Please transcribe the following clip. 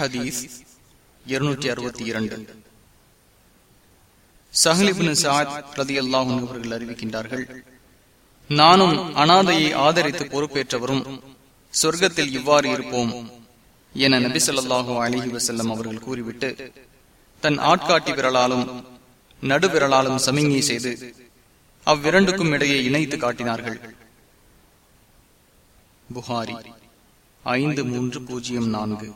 ஹதீஸ் இருநூற்றி அறுபத்தி இரண்டு. சஹலிபின் சாத் ரதி அல்லாஹும் அவர்கள் அறிவிக்கின்றார்கள் நானும் அனாதையை ஆதரித்து பொறுப்பேற்றவரும் சொர்க்கத்தில் இவ்வாறு இருப்போம் என நபி சொல்லாஹு அலிஹி வசல்லம் அவர்கள் கூறிவிட்டு தன் ஆட்காட்டி விரலாலும் நடுவிரலாலும் சமிங்கை செய்து அவ்விரண்டுக்கும் இடையே இணைத்து காட்டினார்கள். புகாரி ஐந்து மூன்று பூஜ்ஜியம் நான்கு.